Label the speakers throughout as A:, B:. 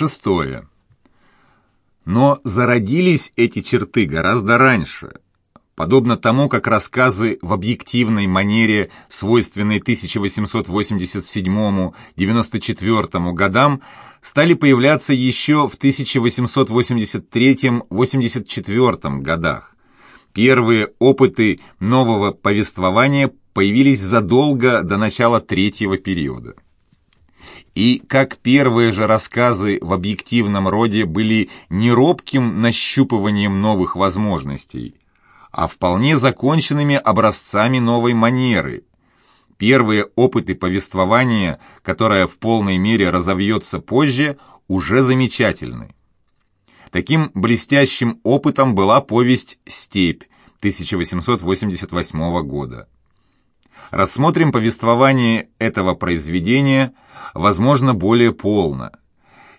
A: Шестое. Но зародились эти черты гораздо раньше. Подобно тому, как рассказы в объективной манере, свойственной 1887-94 годам, стали появляться еще в 1883-84 годах. Первые опыты нового повествования появились задолго до начала третьего периода. И как первые же рассказы в объективном роде были не робким нащупыванием новых возможностей, а вполне законченными образцами новой манеры. Первые опыты повествования, которое в полной мере разовьется позже, уже замечательны. Таким блестящим опытом была повесть «Степь» 1888 года. Рассмотрим повествование этого произведения, возможно, более полно.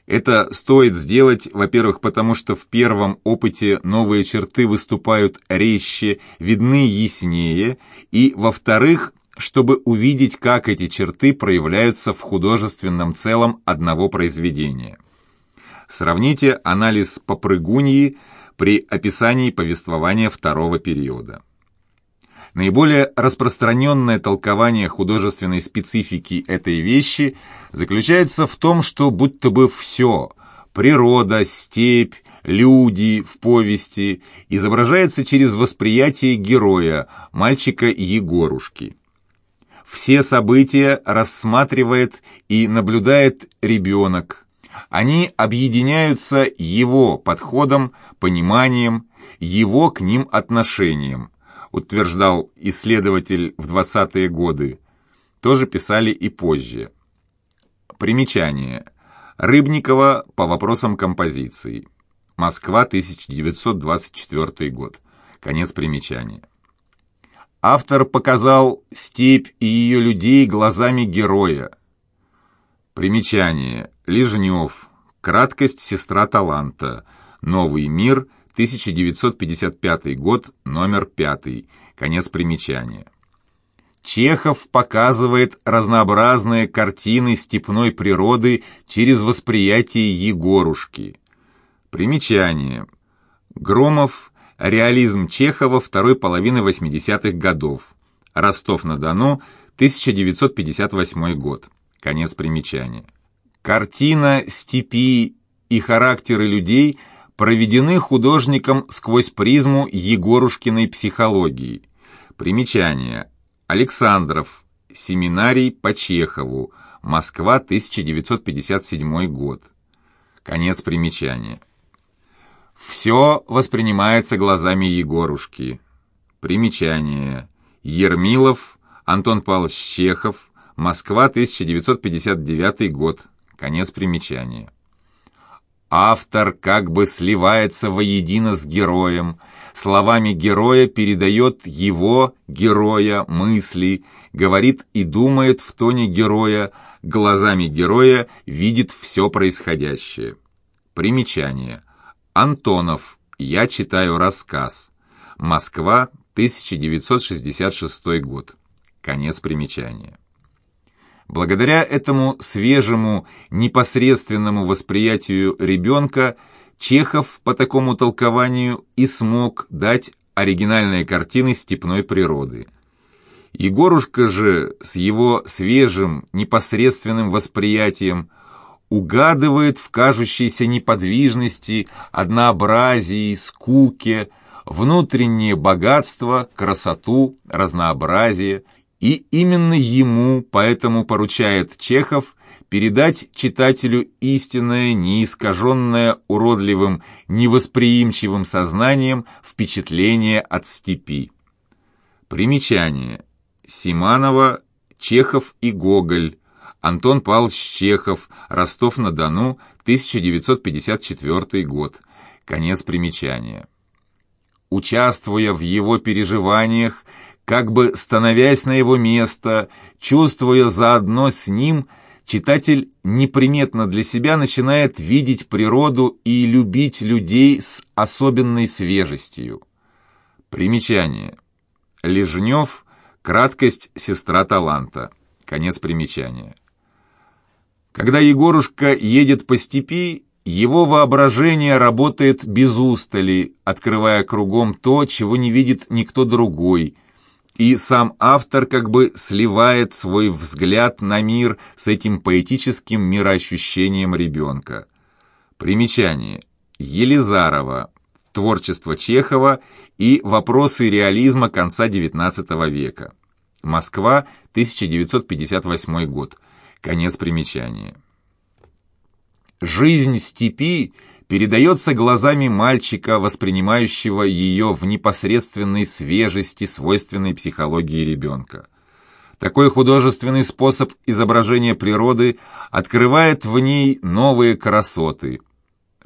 A: Это стоит сделать, во-первых, потому что в первом опыте новые черты выступают резче, видны яснее, и, во-вторых, чтобы увидеть, как эти черты проявляются в художественном целом одного произведения. Сравните анализ попрыгуньи при описании повествования второго периода. Наиболее распространенное толкование художественной специфики этой вещи заключается в том, что будто бы все – природа, степь, люди в повести – изображается через восприятие героя, мальчика Егорушки. Все события рассматривает и наблюдает ребенок. Они объединяются его подходом, пониманием, его к ним отношением – утверждал исследователь в 20-е годы, тоже писали и позже. Примечание. Рыбникова по вопросам композиции. Москва, 1924 год. Конец примечания. Автор показал степь и ее людей глазами героя. Примечание. Лежнев. Краткость сестра таланта. Новый мир – 1955 год, номер 5, конец примечания. Чехов показывает разнообразные картины степной природы через восприятие Егорушки. Примечание. Громов. Реализм Чехова второй половины 80-х годов. Ростов-на-Дону, 1958 год. Конец примечания. Картина степи и характеры людей – проведены художником сквозь призму Егорушкиной психологии. Примечание. Александров. Семинарий по Чехову. Москва, 1957 год. Конец примечания. Все воспринимается глазами Егорушки. Примечание. Ермилов, Антон Павлович Чехов, Москва, 1959 год. Конец примечания. Автор как бы сливается воедино с героем, словами героя передает его, героя, мысли, говорит и думает в тоне героя, глазами героя видит все происходящее. Примечание. Антонов. Я читаю рассказ. Москва, 1966 год. Конец примечания. Благодаря этому свежему, непосредственному восприятию ребенка Чехов по такому толкованию и смог дать оригинальные картины степной природы. Егорушка же с его свежим, непосредственным восприятием угадывает в кажущейся неподвижности, однообразии, скуке, внутреннее богатство, красоту, разнообразие и именно ему поэтому поручает Чехов передать читателю истинное, неискаженное уродливым, невосприимчивым сознанием впечатление от степи. Примечание. Симанова, Чехов и Гоголь. Антон Павлович Чехов. Ростов-на-Дону. 1954 год. Конец примечания. Участвуя в его переживаниях, как бы становясь на его место, чувствуя заодно с ним, читатель неприметно для себя начинает видеть природу и любить людей с особенной свежестью. Примечание. Лежнев «Краткость сестра таланта». Конец примечания. Когда Егорушка едет по степи, Его воображение работает без устали, открывая кругом то, чего не видит никто другой, и сам автор как бы сливает свой взгляд на мир с этим поэтическим мироощущением ребенка. Примечание. Елизарова. Творчество Чехова и вопросы реализма конца XIX века. Москва, 1958 год. Конец примечания. Жизнь степи передается глазами мальчика, воспринимающего ее в непосредственной свежести, свойственной психологии ребенка. Такой художественный способ изображения природы открывает в ней новые красоты.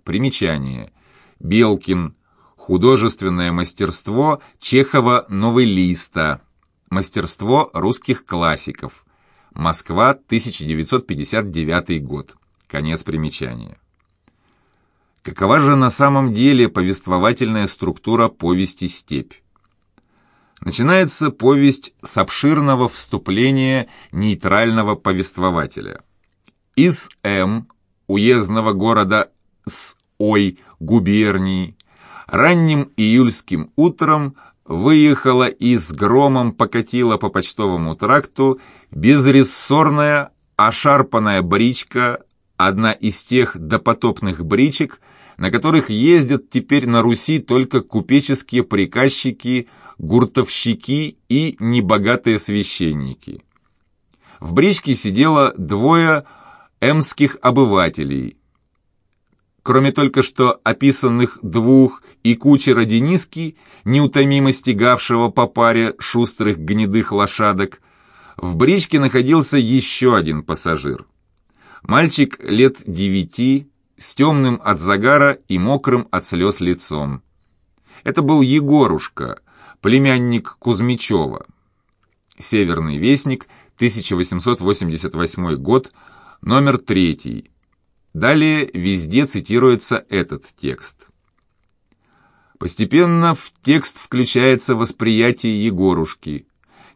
A: Примечание. Белкин. Художественное мастерство Чехова новеллиста. Мастерство русских классиков. Москва, 1959 год. Конец примечания. Какова же на самом деле повествовательная структура повести «Степь»? Начинается повесть с обширного вступления нейтрального повествователя. Из М, уездного города с Ой, губернии, ранним июльским утром выехала и с громом покатила по почтовому тракту безрессорная, ошарпанная бричка одна из тех допотопных бричек, на которых ездят теперь на Руси только купеческие приказчики, гуртовщики и небогатые священники. В бричке сидело двое эмских обывателей. Кроме только что описанных двух и кучера Дениски, неутомимо стегавшего по паре шустрых гнедых лошадок, в бричке находился еще один пассажир – Мальчик лет девяти, с темным от загара и мокрым от слез лицом. Это был Егорушка, племянник Кузьмичева. Северный вестник, 1888 год, номер третий. Далее везде цитируется этот текст. Постепенно в текст включается восприятие Егорушки.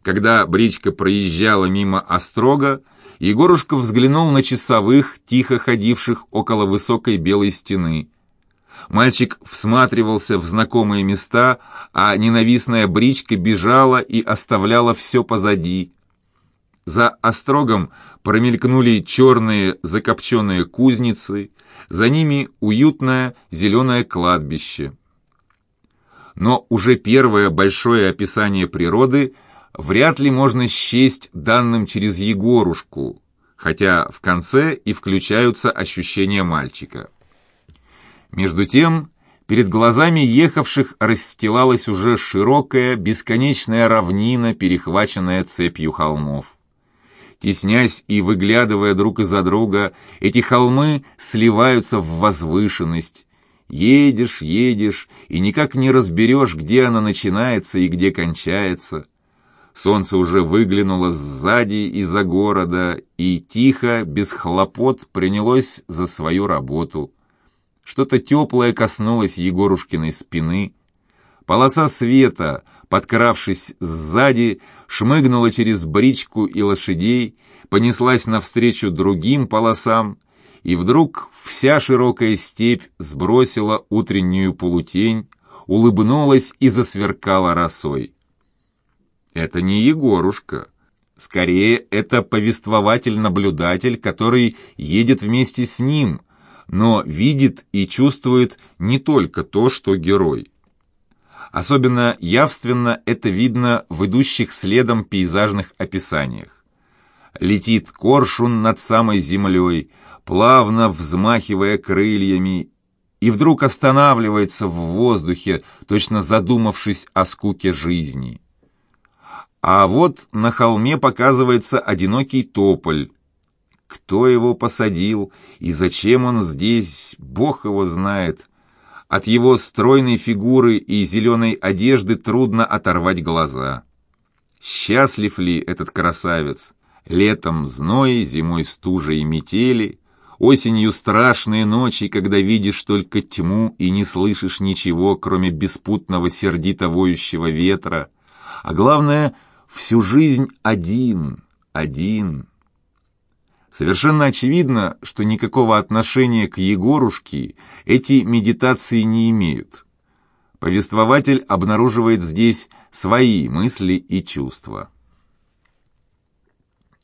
A: Когда бричка проезжала мимо Острога, Егорушка взглянул на часовых, тихо ходивших около высокой белой стены. Мальчик всматривался в знакомые места, а ненавистная бричка бежала и оставляла все позади. За острогом промелькнули черные закопченные кузницы, за ними уютное зеленое кладбище. Но уже первое большое описание природы – вряд ли можно счесть данным через Егорушку, хотя в конце и включаются ощущения мальчика. Между тем, перед глазами ехавших расстилалась уже широкая, бесконечная равнина, перехваченная цепью холмов. Теснясь и выглядывая друг из-за друга, эти холмы сливаются в возвышенность. Едешь, едешь, и никак не разберешь, где она начинается и где кончается. Солнце уже выглянуло сзади из-за города и тихо, без хлопот, принялось за свою работу. Что-то теплое коснулось Егорушкиной спины. Полоса света, подкравшись сзади, шмыгнула через бричку и лошадей, понеслась навстречу другим полосам, и вдруг вся широкая степь сбросила утреннюю полутень, улыбнулась и засверкала росой. Это не Егорушка. Скорее, это повествователь-наблюдатель, который едет вместе с ним, но видит и чувствует не только то, что герой. Особенно явственно это видно в идущих следом пейзажных описаниях. Летит коршун над самой землей, плавно взмахивая крыльями, и вдруг останавливается в воздухе, точно задумавшись о скуке жизни. А вот на холме показывается одинокий тополь. Кто его посадил и зачем он здесь, бог его знает. От его стройной фигуры и зеленой одежды трудно оторвать глаза. Счастлив ли этот красавец? Летом зной, зимой стужа и метели, осенью страшные ночи, когда видишь только тьму и не слышишь ничего, кроме беспутного сердито воющего ветра, а главное — всю жизнь один, один. Совершенно очевидно, что никакого отношения к Егорушке эти медитации не имеют. Повествователь обнаруживает здесь свои мысли и чувства.